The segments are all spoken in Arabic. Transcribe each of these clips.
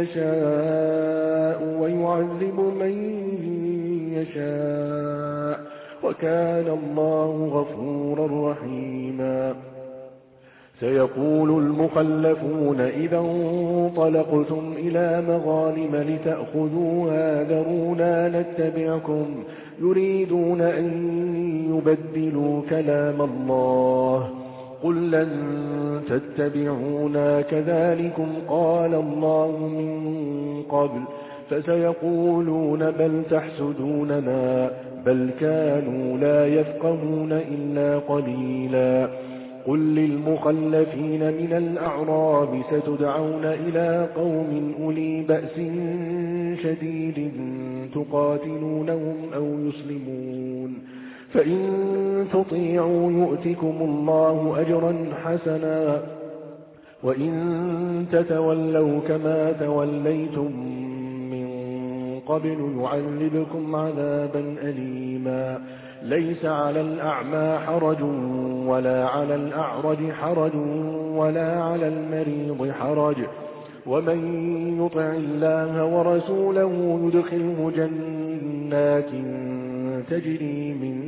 يشاء ويعذب من يشاء وكان الله غفورا رحيما. سيقول المخلفون إذا انطلقتم إلى مغانم لتأخذوها ذرونا نتبعكم يريدون أن يبدلوا كلام الله. قل لن تتبعونا كذلكم قال الله من قبل فسيقولون بل تحسدوننا بل كانوا لا يفقهون إلا قليلا قل للمخلفين من الأعراب ستدعون إلى قوم أولي بأس شديد تقاتلونهم أو يسلمون فإن تطيعوا يؤتكم الله أجرا حسنا وإن تتولوا كما توليتم من قبل يعذبكم عذابا أليما ليس على الأعمى حرج ولا على الأعرج حرج ولا على المريض حرج ومن يطع الله ورسوله يدخله جنات تجري من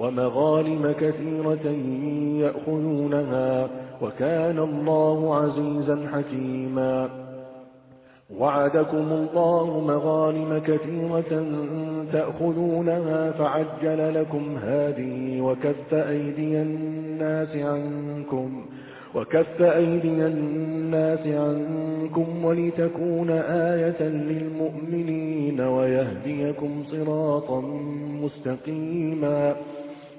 ومغالم كثيرة يأخذونها وكان الله عزيزا حكيما. وعدكم الله مغانم كثيرة تأخذونها فعجل لكم هذه وكف أيدي الناس عنكم وكف أيدي الناس عنكم ولتكون آية للمؤمنين ويهديكم صراطا مستقيما.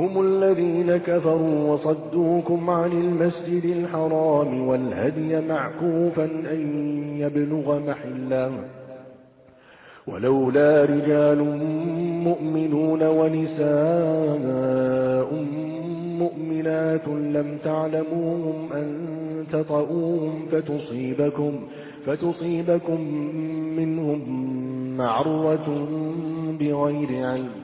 هم الذين كفروا وصدوكم عن المسجد الحرام والهدي معكوفا أن يبلغ محله. ولولا رجال مؤمنون ونساء مؤمنات لم تعلموهم أن تطؤوهم فتصيبكم, فتصيبكم منهم معرة بغير علم.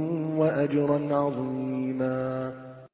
وأجرا عظيما.